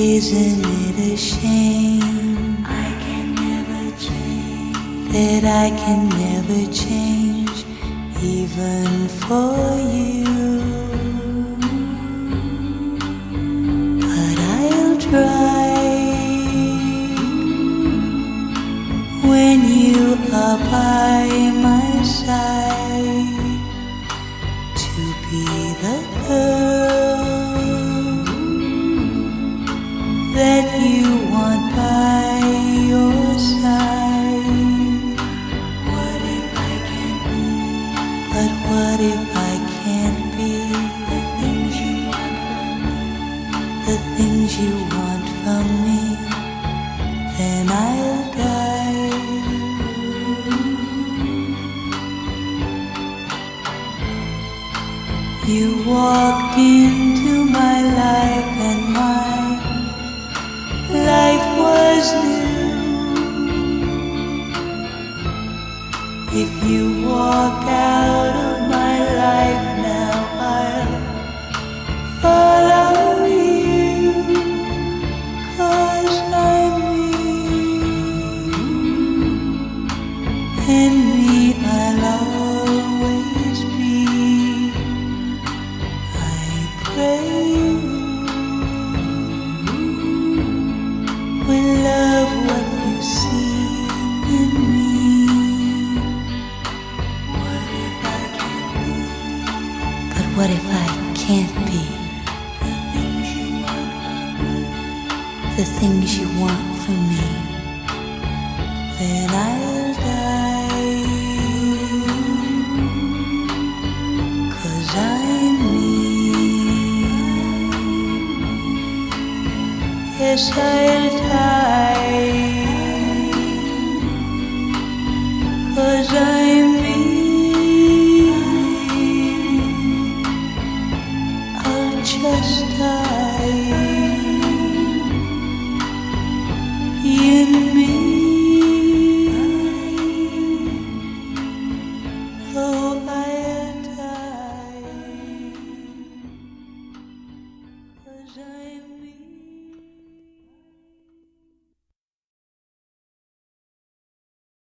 Isn't it a shame? That I can never change, even for you. But I'll try when you are by my side to be the girl that you what if I can't be the things you want from me? The things you want from me, then I'll die. You walked into my life and my life was new. If you walk out life what if I can't be? The things you want from me. Then I'll die. Cause I'm me. Yes, I'll die. Cause I'm this time.